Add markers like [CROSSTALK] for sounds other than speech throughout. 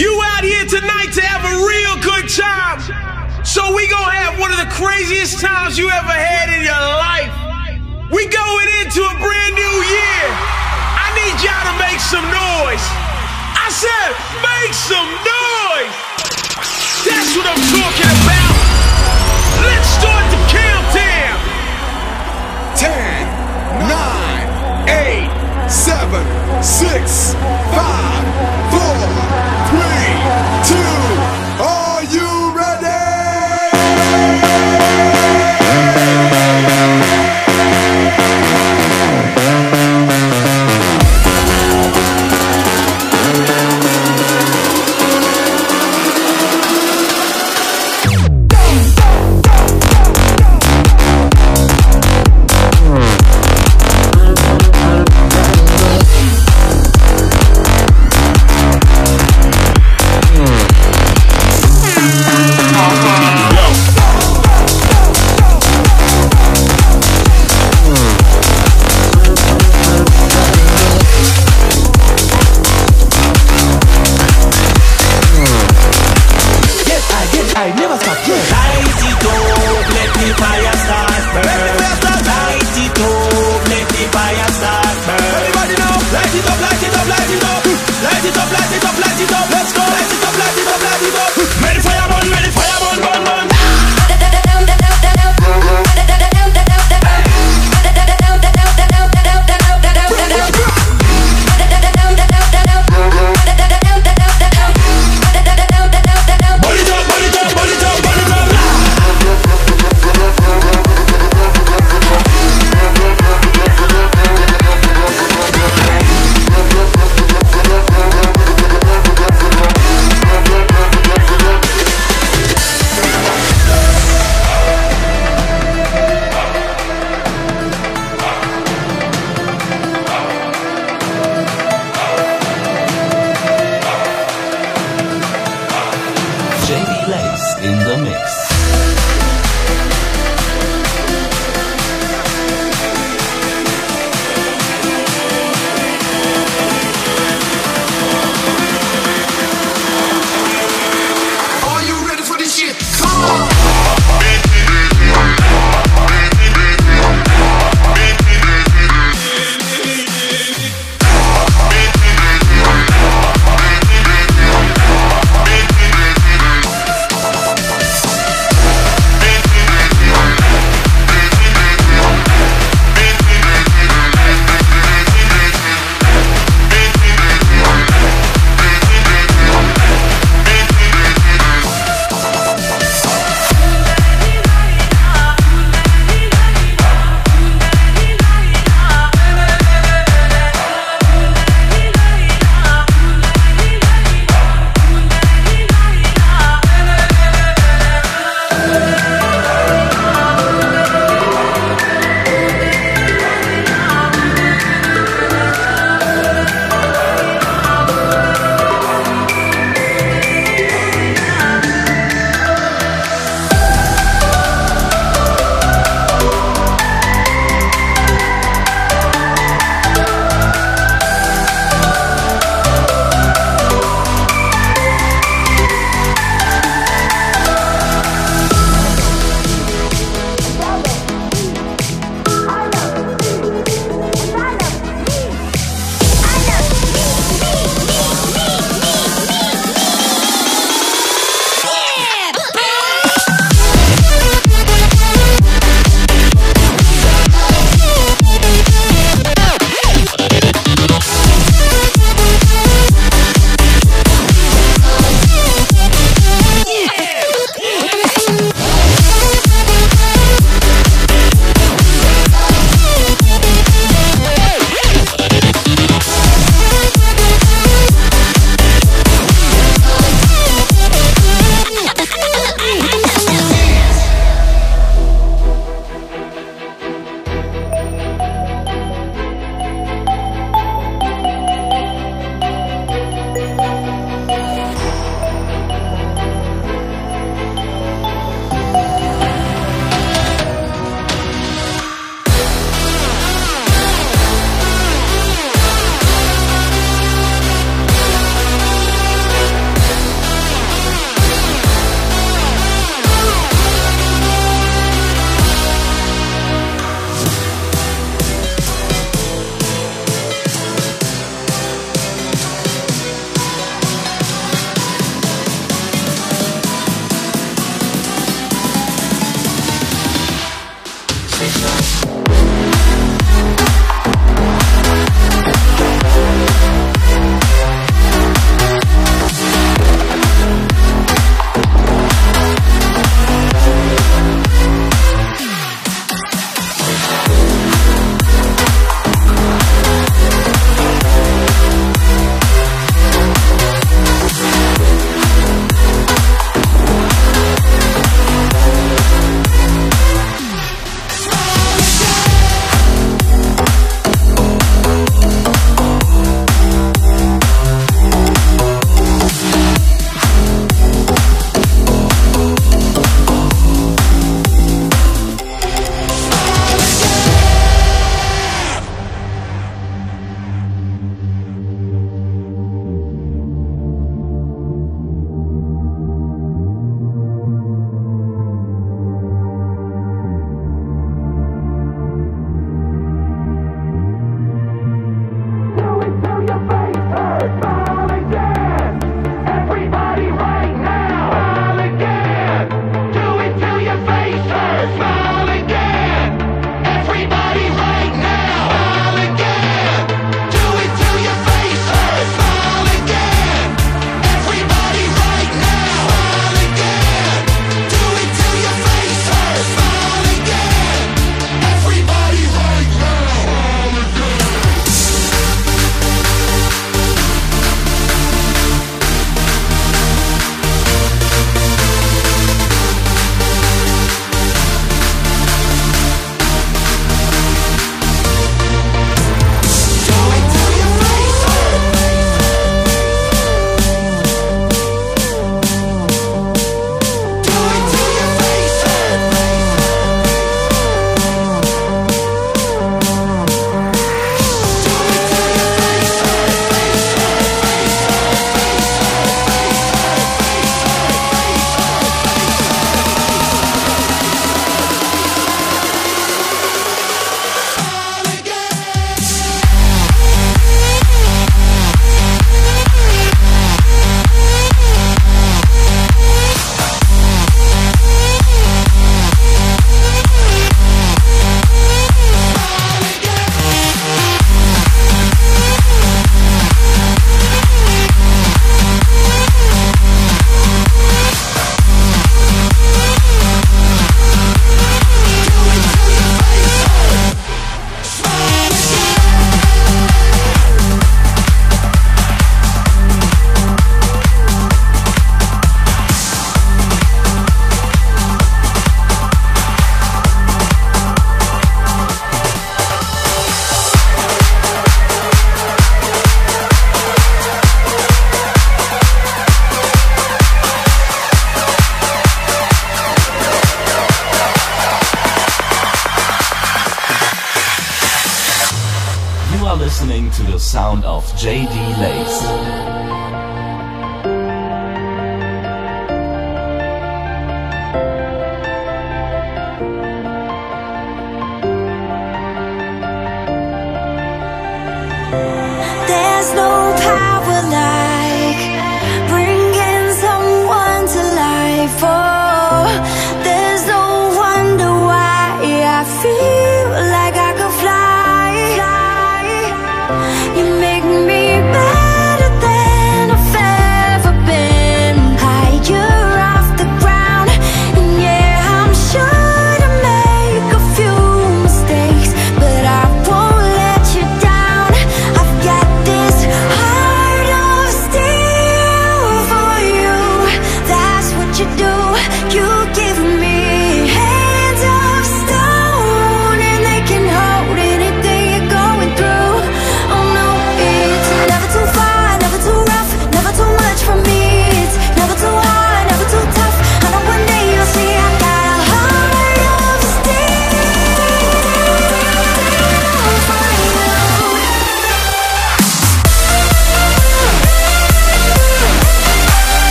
You out here tonight to have a real good time. So we gonna have one of the craziest times you ever had in your life. We going into a brand new year. I need y'all to make some noise. I said, make some noise. That's what I'm talking about. Let's start the countdown. 10, 9, 8, 7, 6, 5,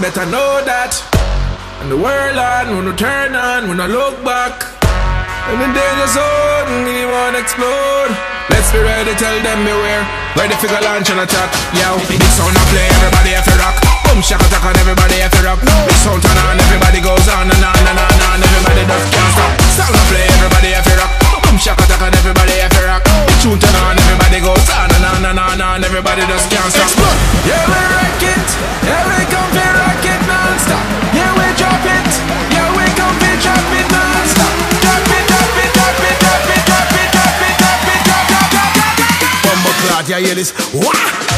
better know that. And the world on, when we turn on, when I look back. And the danger zone, we wanna explode. Let's be ready, tell them beware. Ready for the launch and attack. Yo, big sound I play, everybody have to rock. Boom, shaka attack and everybody have to rock. Big sound turn on, everybody goes on and on and on and everybody just can't stop. Sound I play, everybody have to rock. Shaka attack and everybody have to rock. Big tune turn on, everybody goes on and on and on and everybody just can't stop. Yeah, we rock it. Yeah, we come to rock it non-stop. Yeah, we drop it. Yeah, we come to drop it non-stop. Drop it, drop it, drop it, drop it, drop it, drop it, drop it, drop, it, drop, it, drop, it, drop, it, drop. Bumbo clot, yeah, hear this? Wah!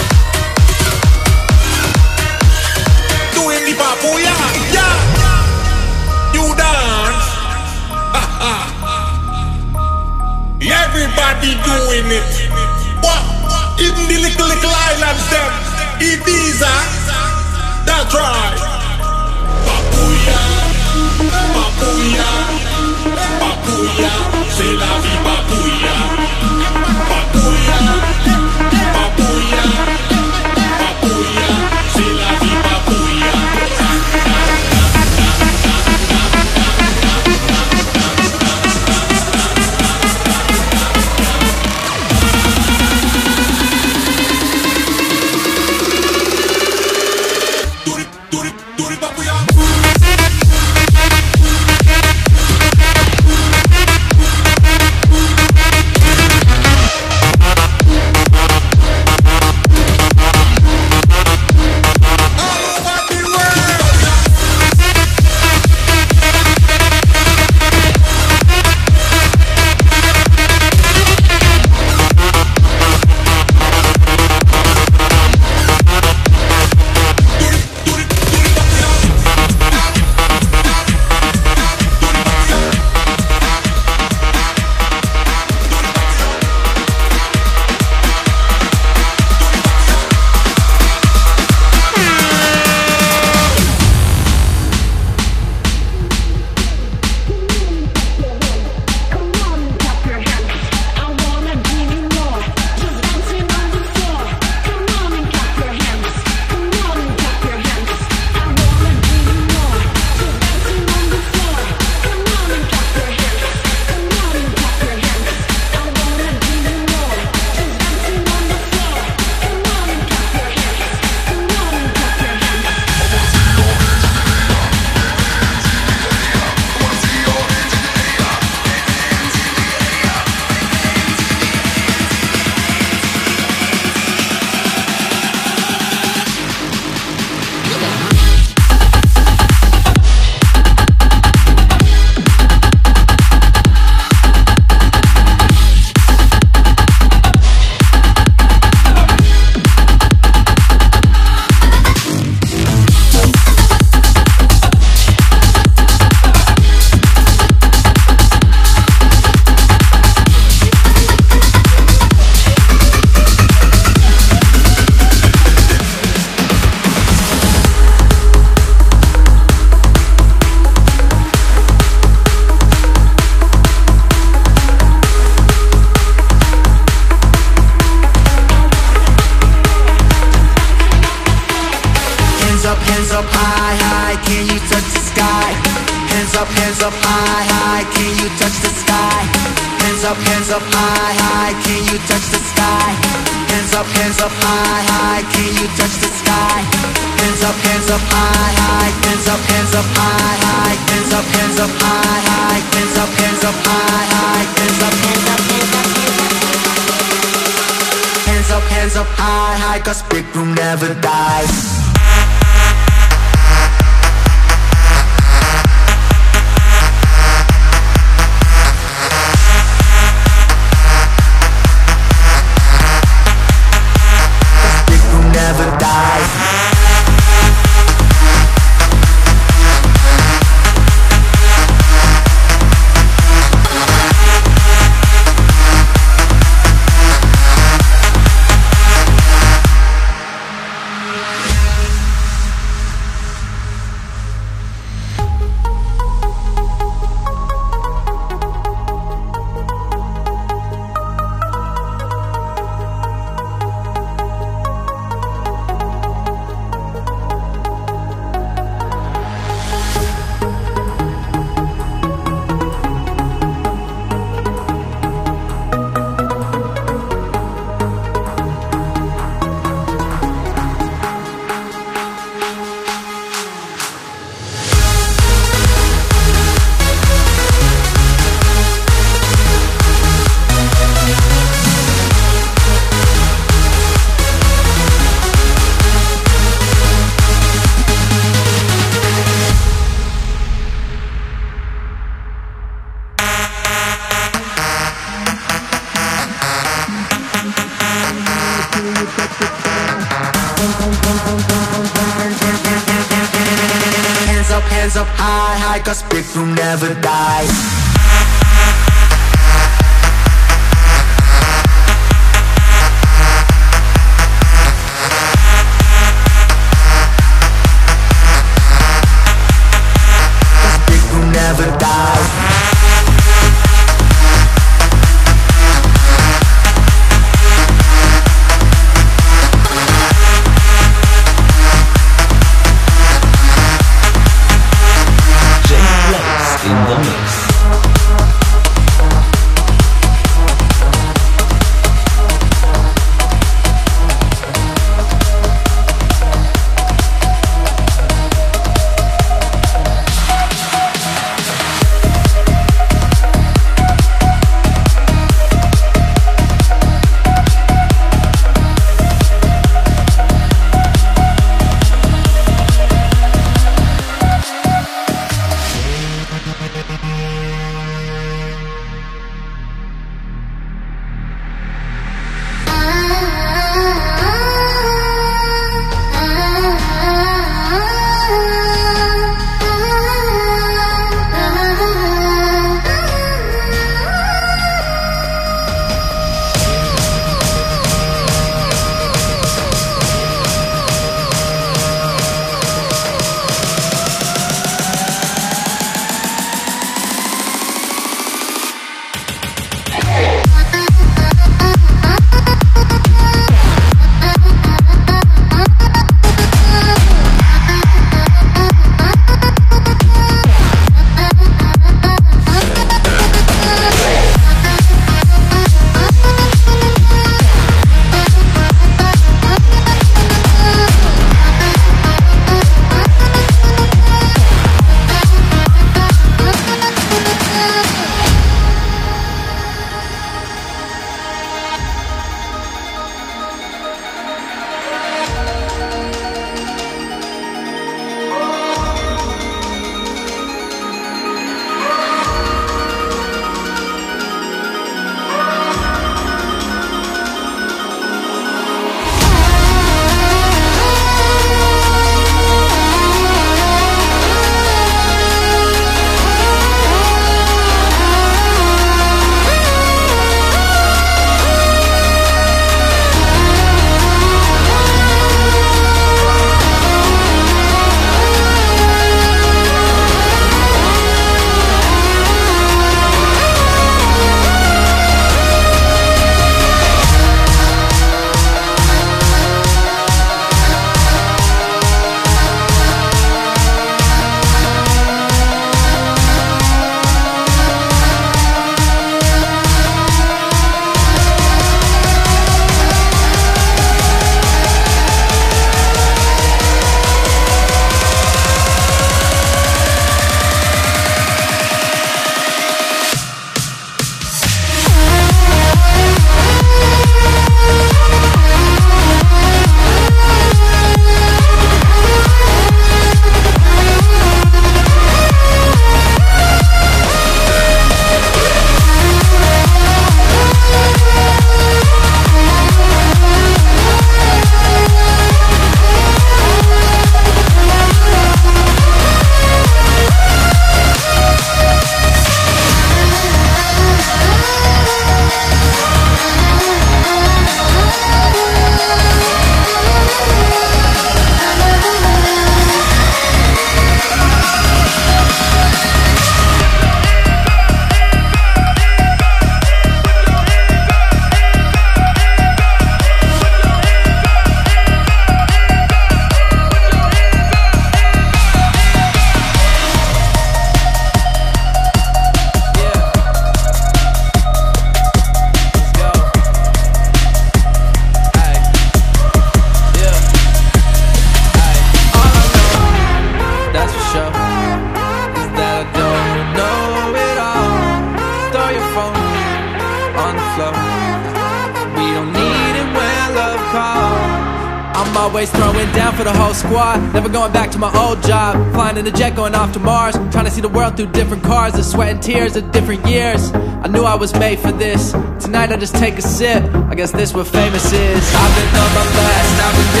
world through different cars and sweat and tears of different years. I knew I was made for this. Tonight I just take a sip. I guess this what famous is. I've been on my last. I've been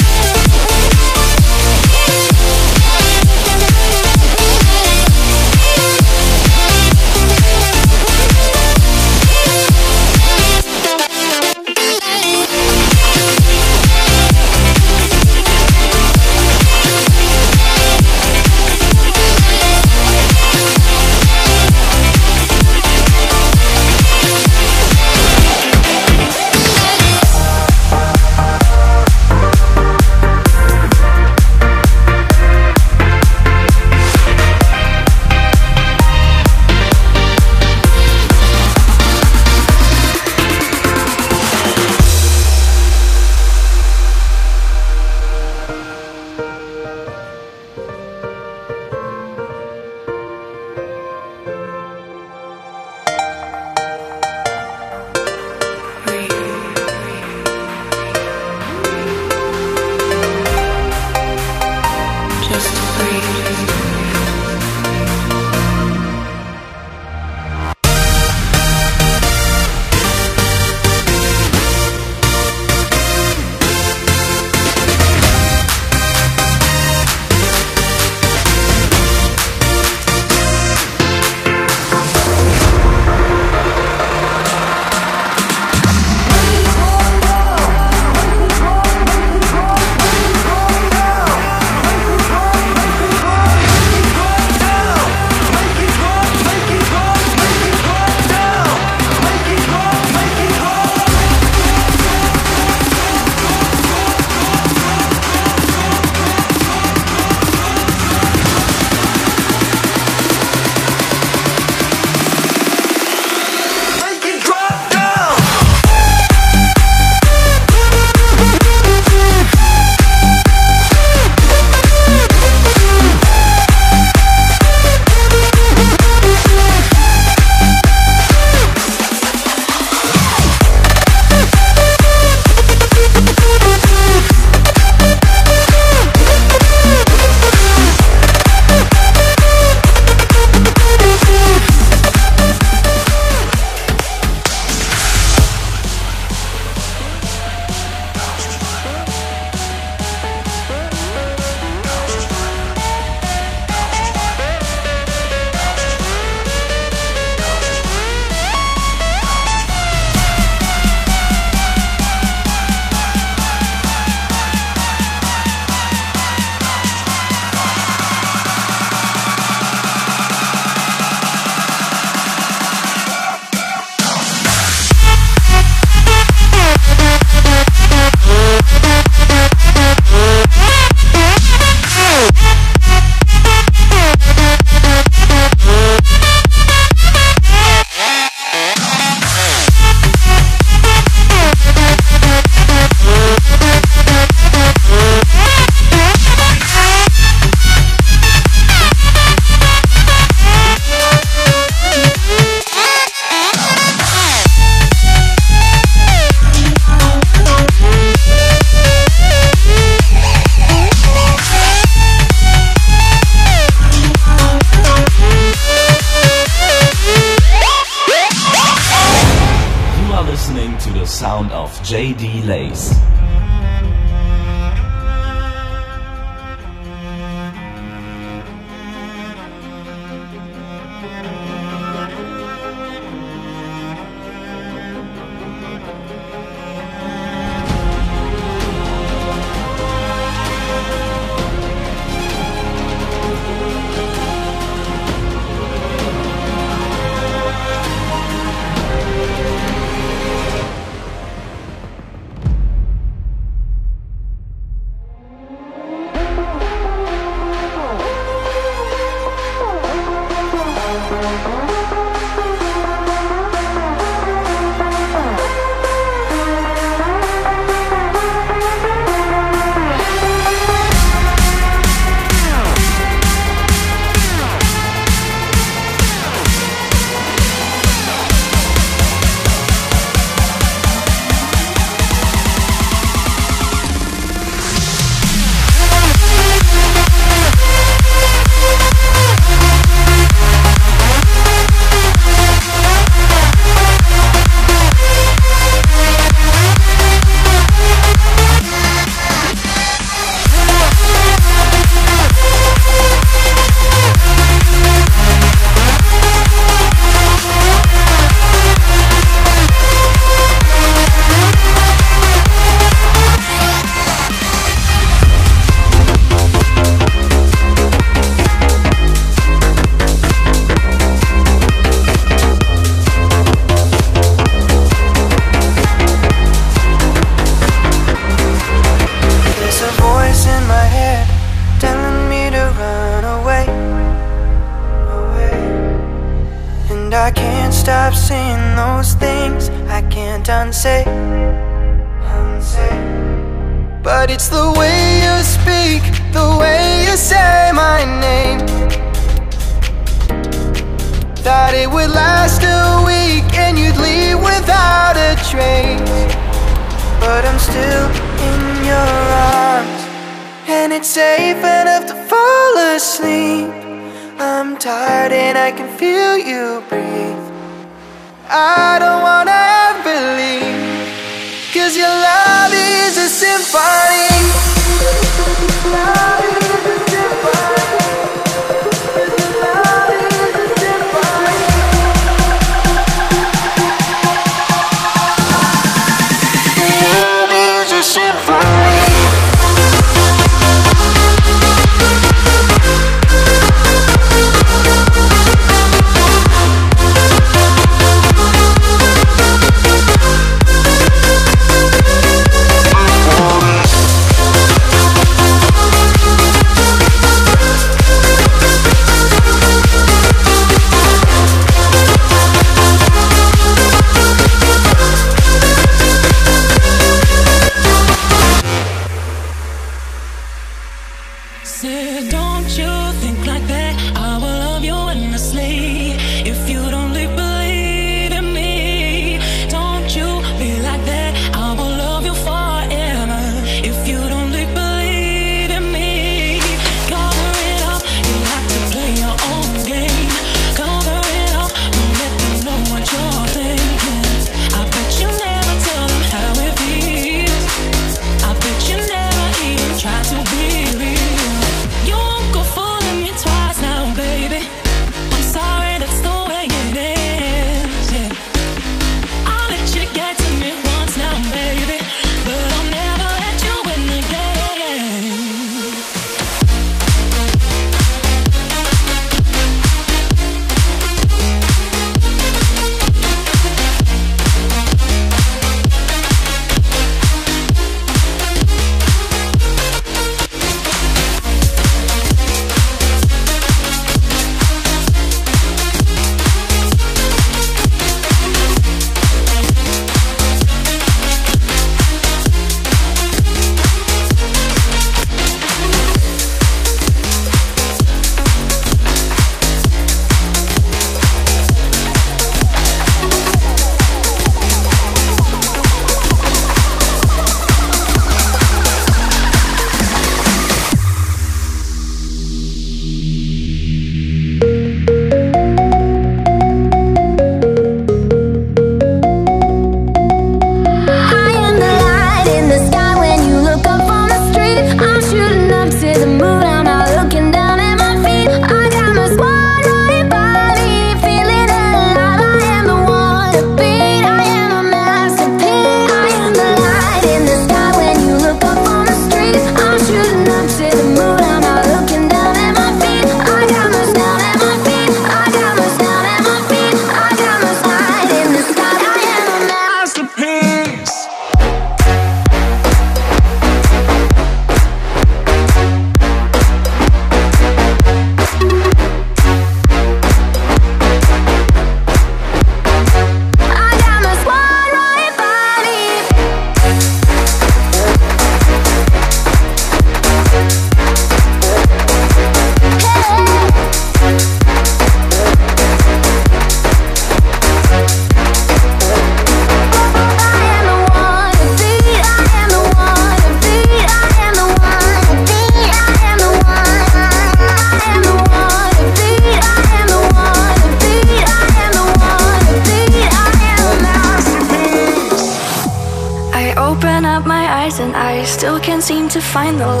find the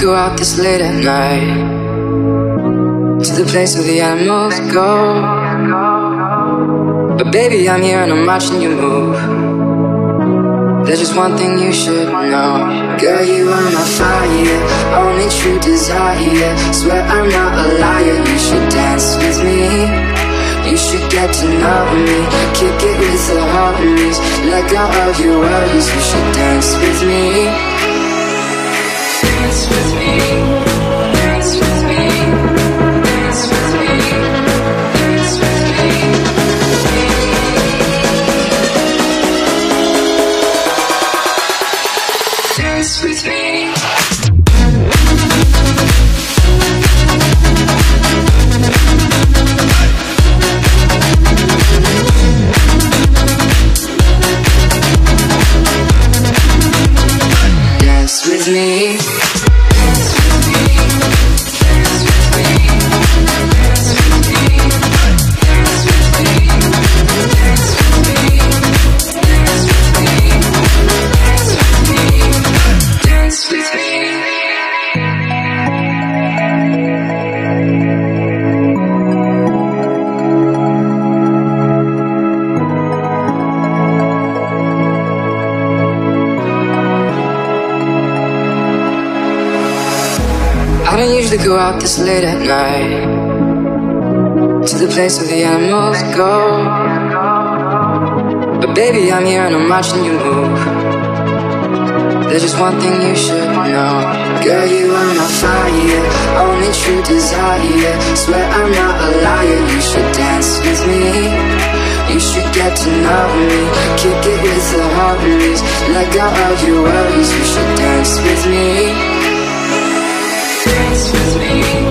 go out this late at night to the place where the animals go. But baby, I'm here and I'm watching you move. There's just one thing you should know. Girl, you are my fire, only true desire. Swear I'm not a liar, you should dance with me. You should get to know me Kick it with the homies Let go of your worries You should dance with me go out this late at night to the place where the animals go. But baby, I'm here and I'm watching you move. There's just one thing you should know. Girl, you are my fire, only true desire. Swear I'm not a liar, you should dance with me. You should get to know me Kick it with the harmonies, Let go of your worries You should dance with me this was me.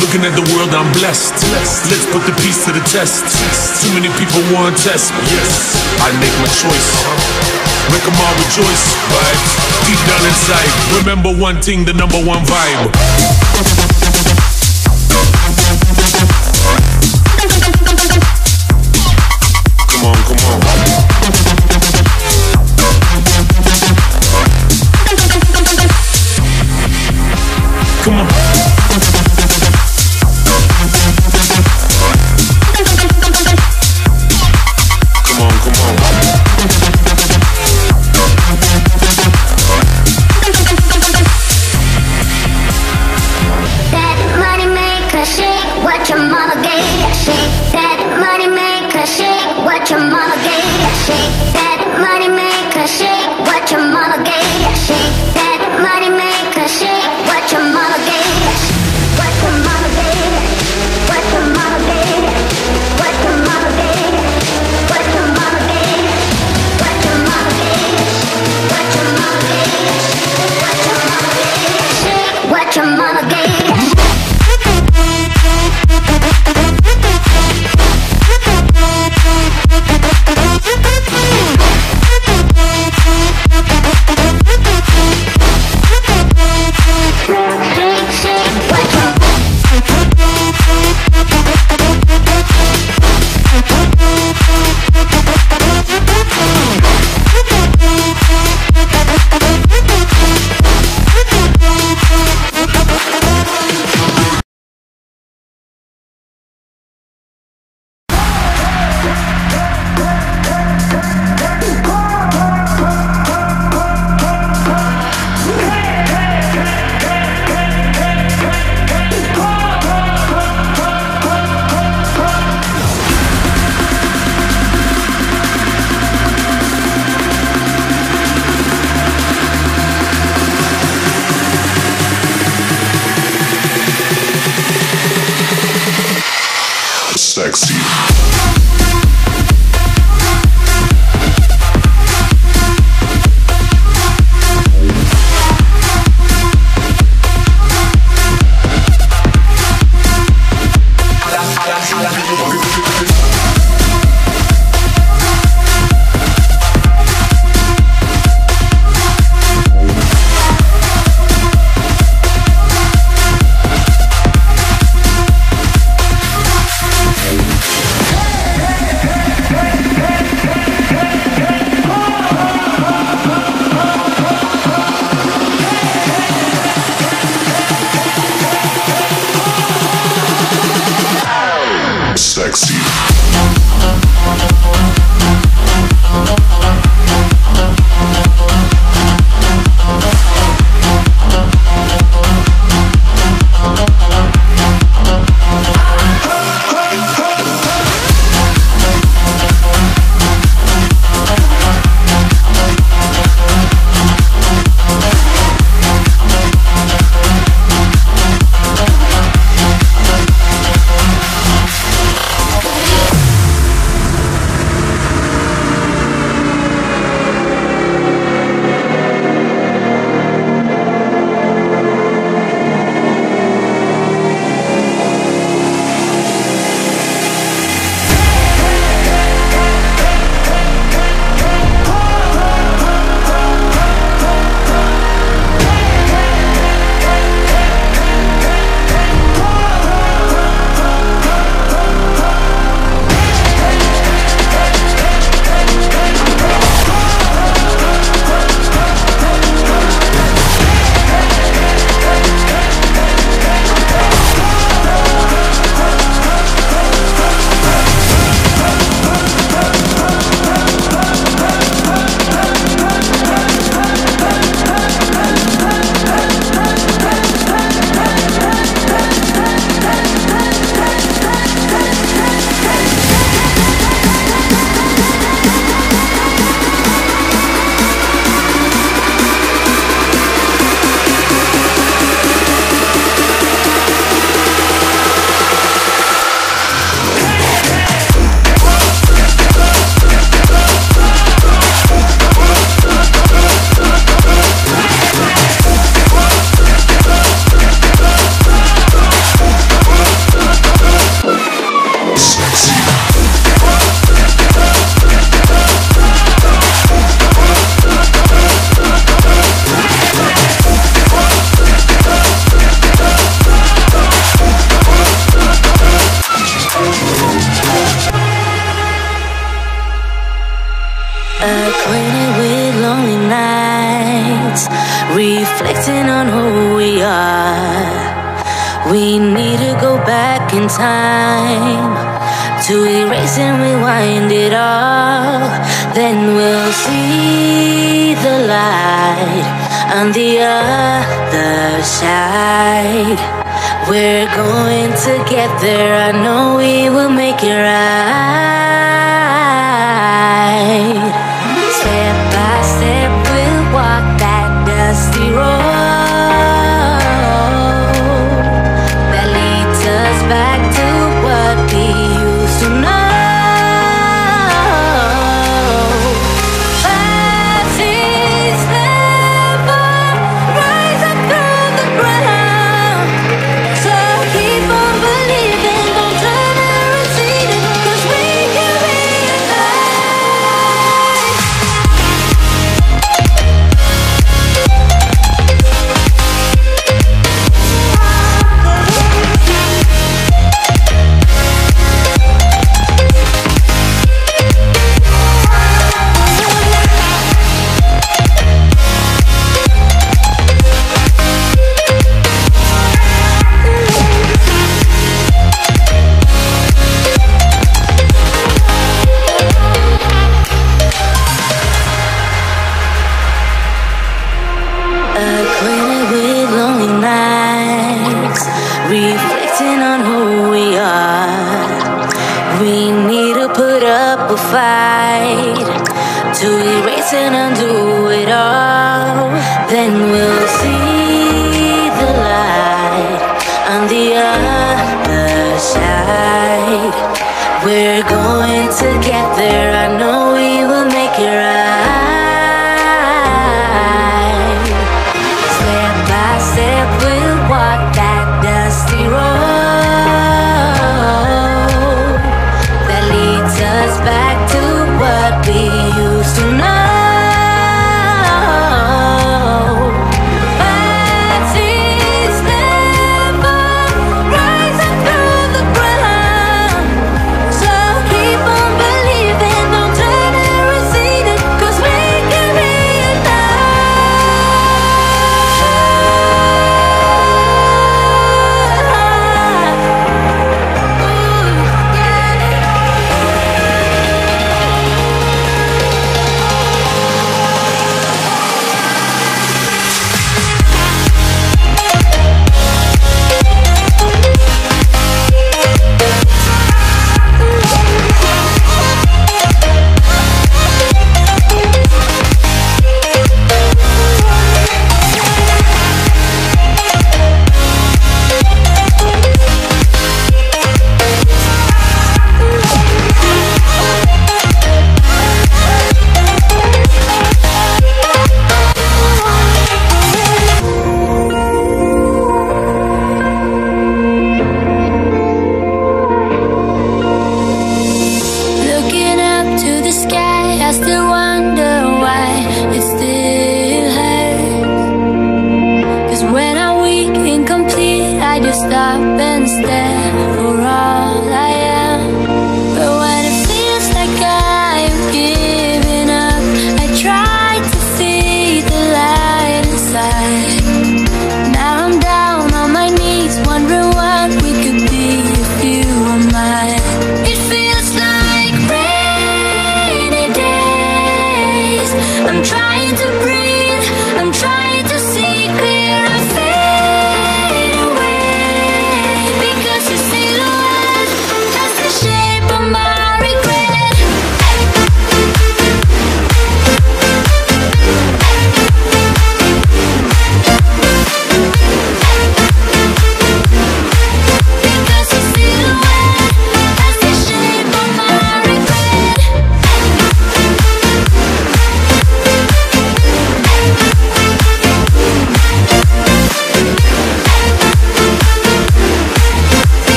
Looking at the world, I'm blessed. Let's put the peace to the test. Too many people want test. Yes, I make my choice. Make them all rejoice, right? Deep down inside, remember one thing the number one vibe. We're going together, I know we will make it right.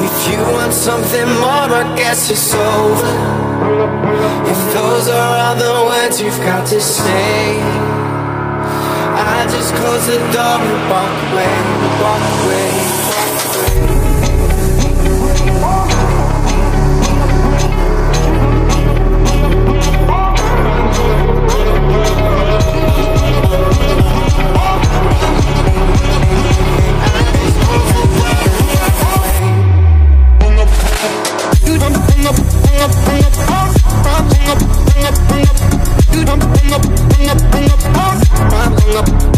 if you want something more, I guess it's over. If those are all the words you've got to say I just close the door and walk away, walk away.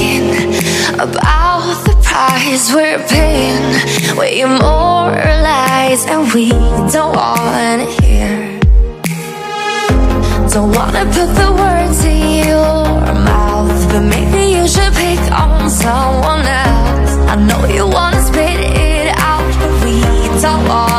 thinking about the price we're paying. We immortalize and we don't wanna hear. Don't wanna put the words in your mouth, but maybe you should pick on someone else. I know you wanna spit it out, but we don't want.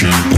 The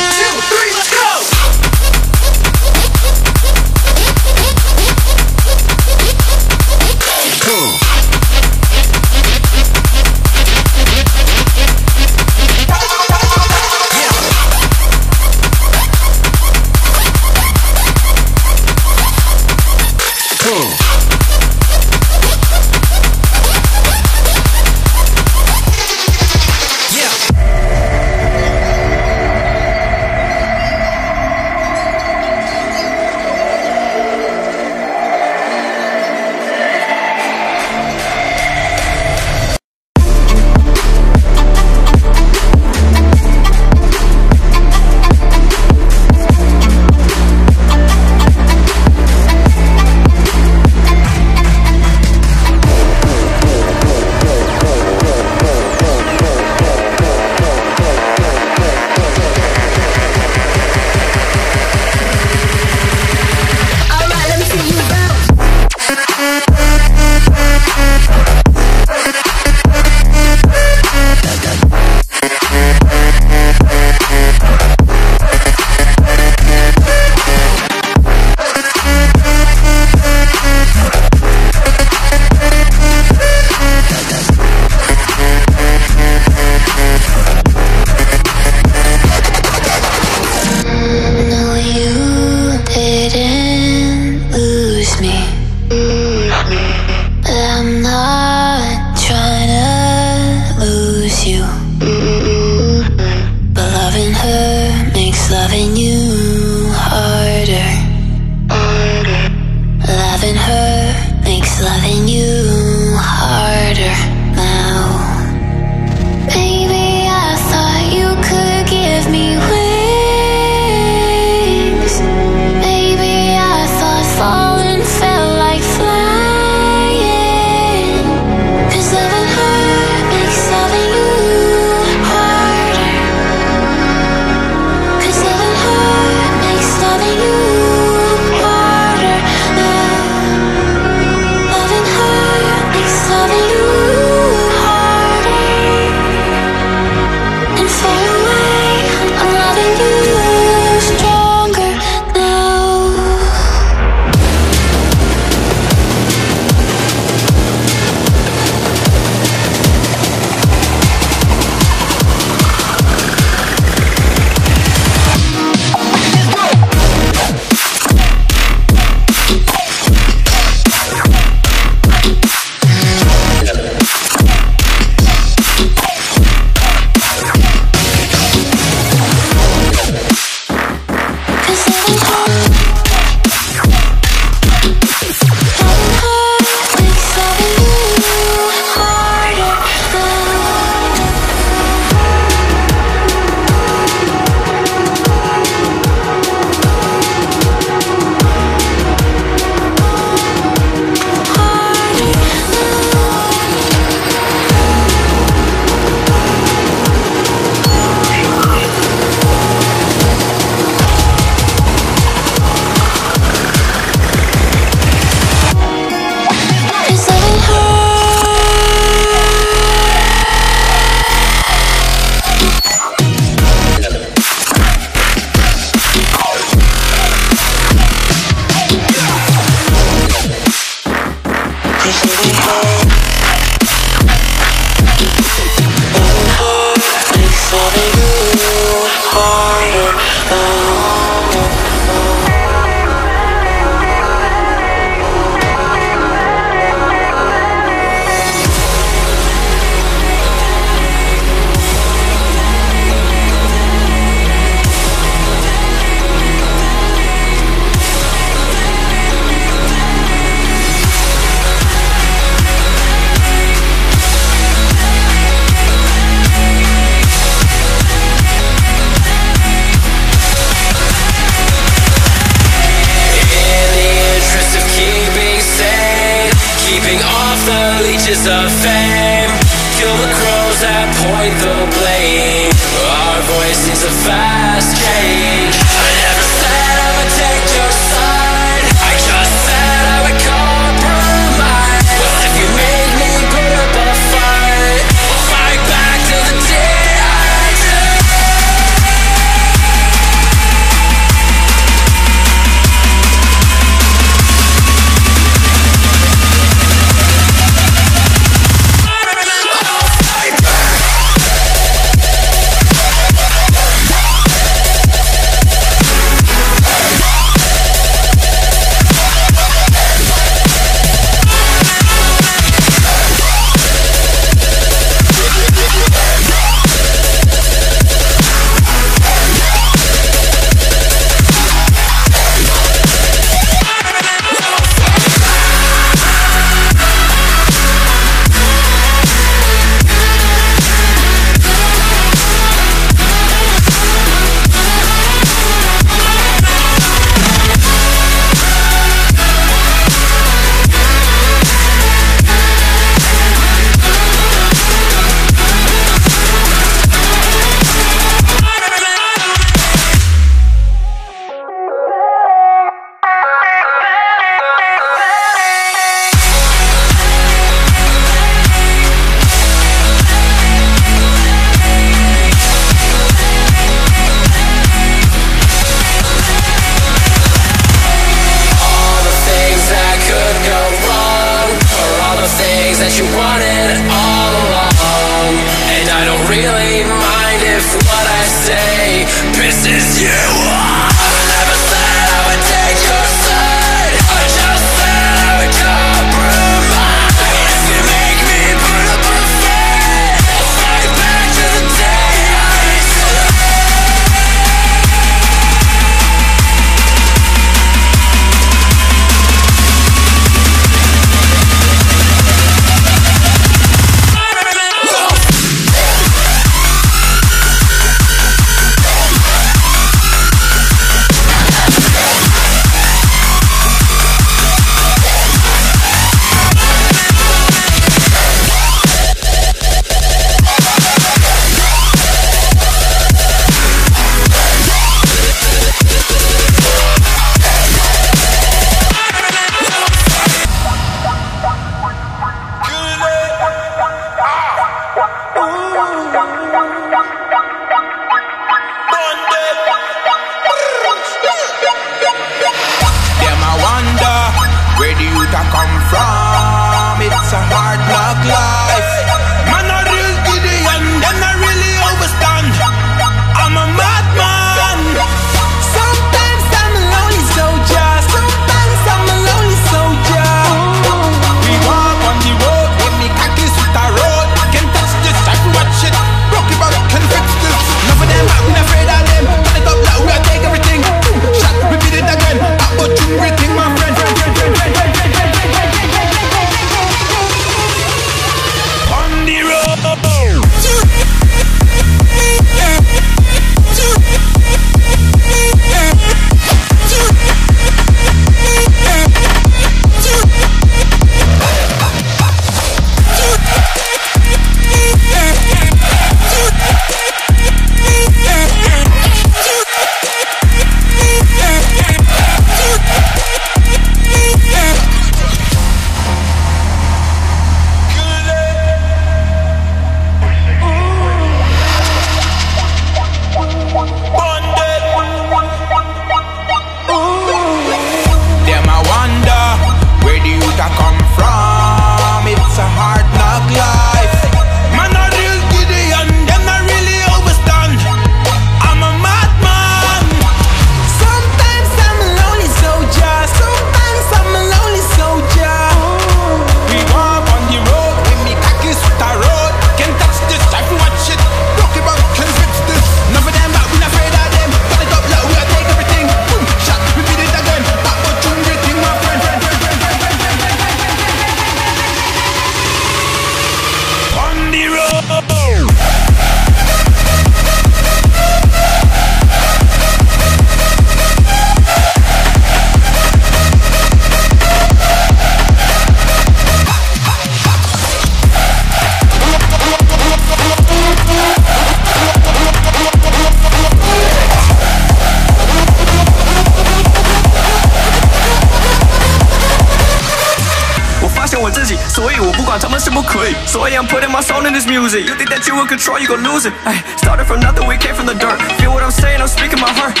I'ma quit. So yeah, I'm putting my soul in this music. You think that you in control, you gon' lose it. Ay, started from nothing, we came from the dirt. Feel what I'm saying, I'm speaking my heart.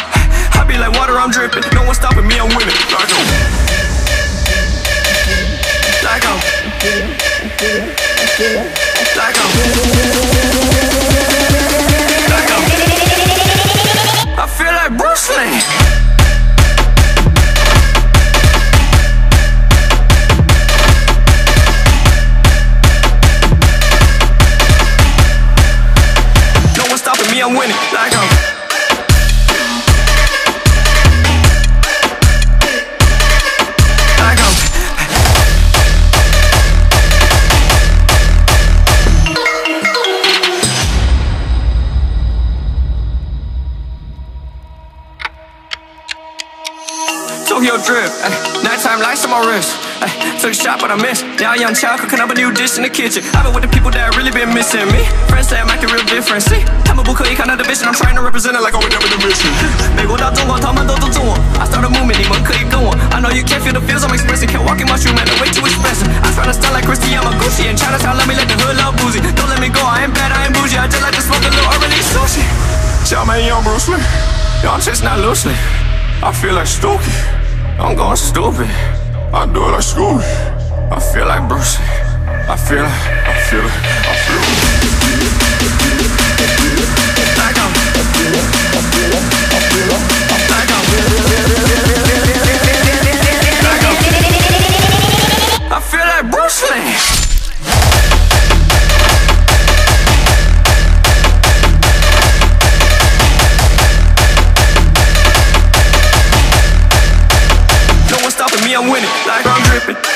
I be like water, I'm dripping. No one stopping me, I'm winning. Like go. Like go. Like um, go. I feel like Bruce Lee. my wrist. I took a shot, but I missed. Now young child cooking up a new dish in the kitchen. I've been with the people that really been missing me. Friends say I make a real different. See, I'm a book, you kind of vision. I'm trying to represent it like [LAUGHS] I would never what I start a movement, even could go on. I know you can't feel the feels I'm expressing. Can't walk in my shoe, man, the way too expensive. I try to style like Christy, I'm a Gucci. In Chinatown, let me let the hood love boozy. Don't let me go, I ain't bad, I ain't bougie. I just like to smoke a little early sushi. Tell me, young Bruce Lee. Y'all just not loosely. I feel like Stooky. I'm going stupid. I do it like Scooby. I feel like Bruce. I feel like, I feel like, I feel like I'm. I feel like I'm. Like I'm. I feel like Bruce Lee. No one stopping me, I'm winning. Like I'm dripping, dripping,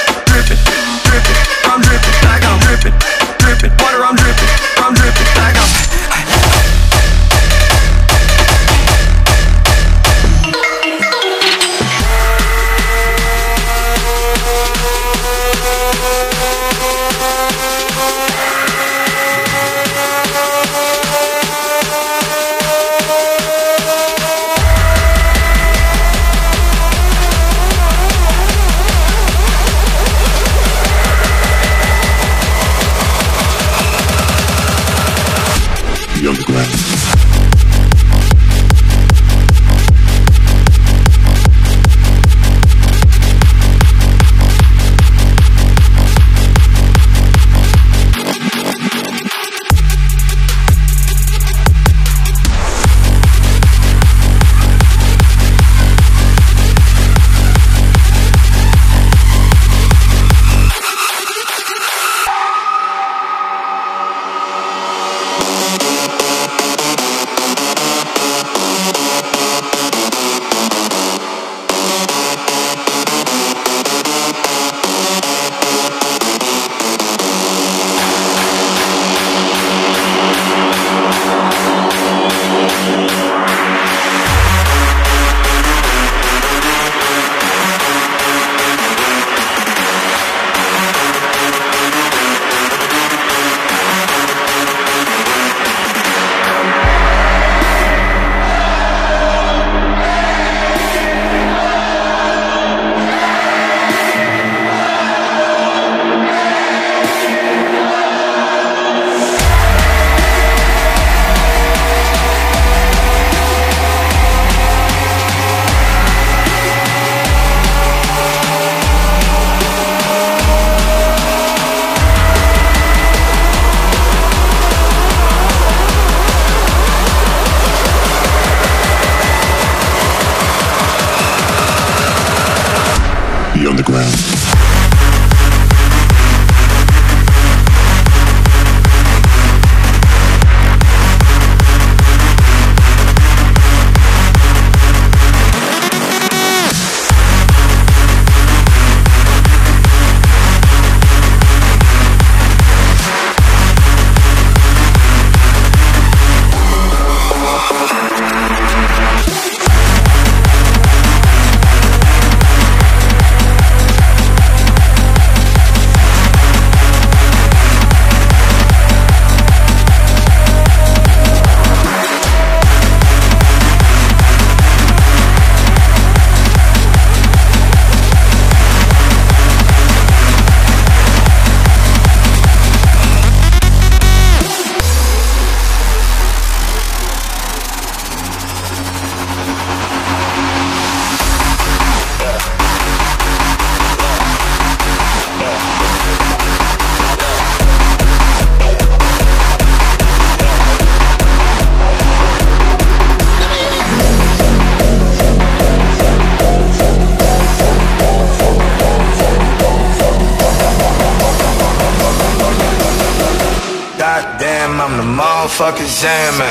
motherfucking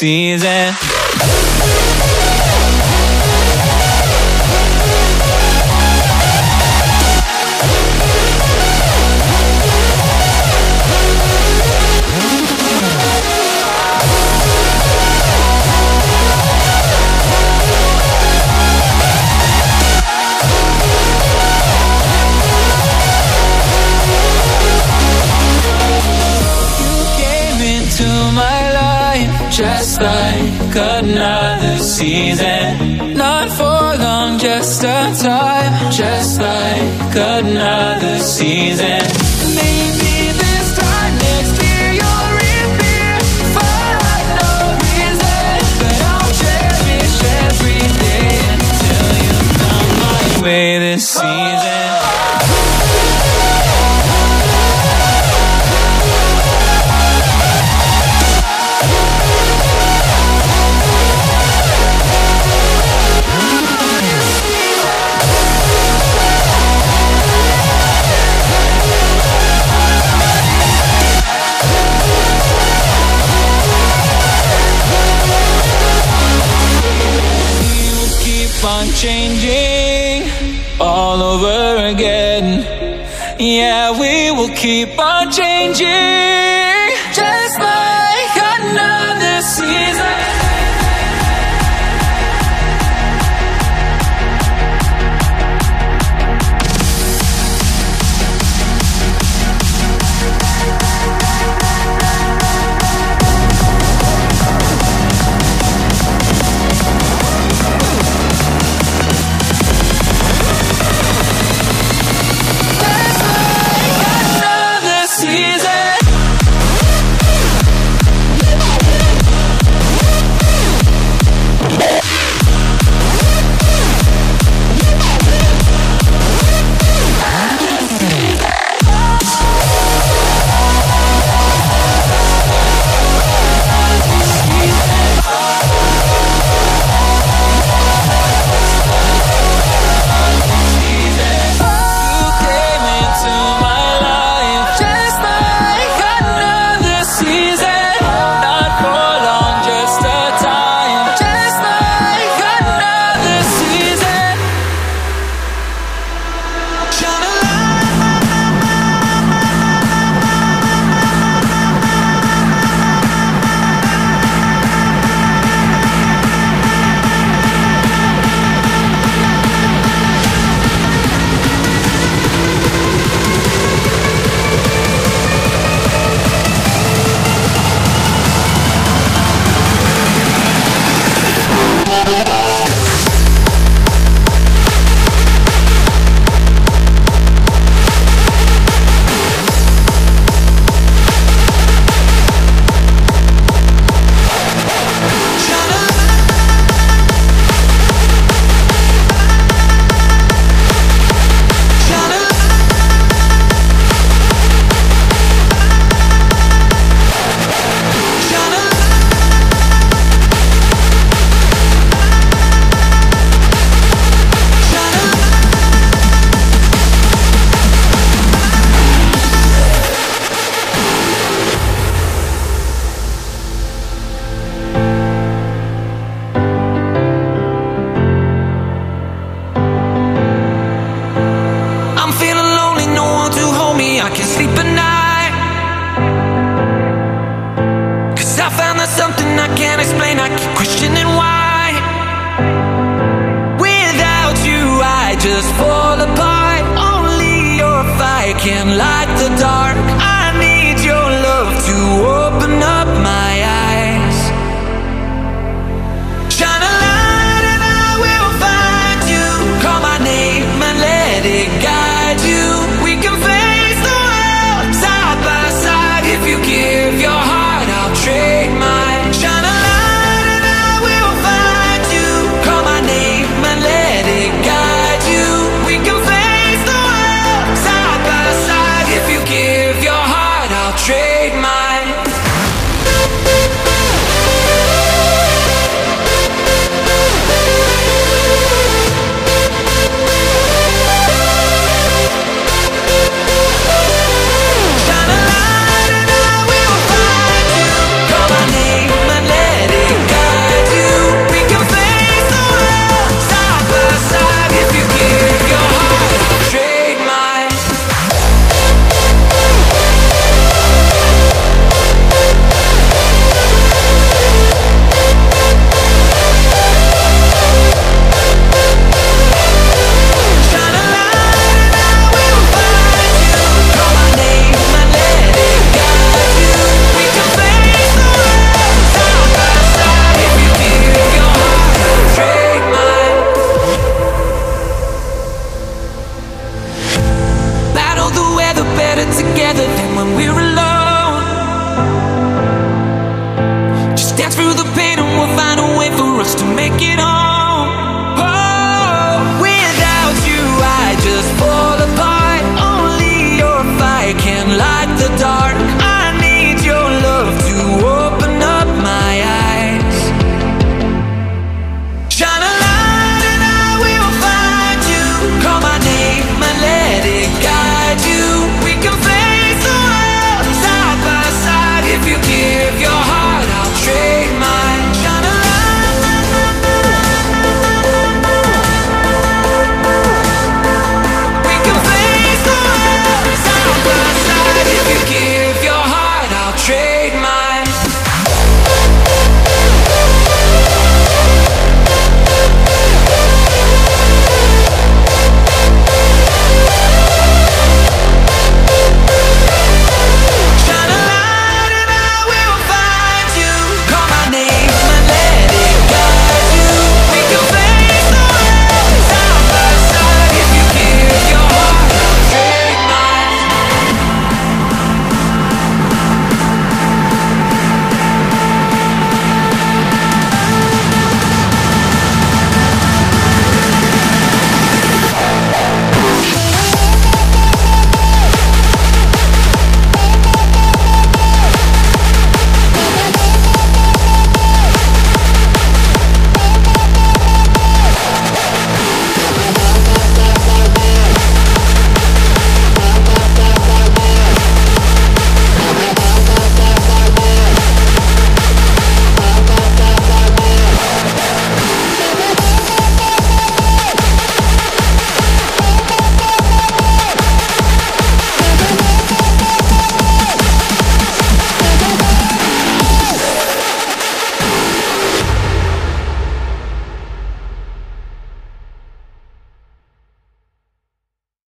season.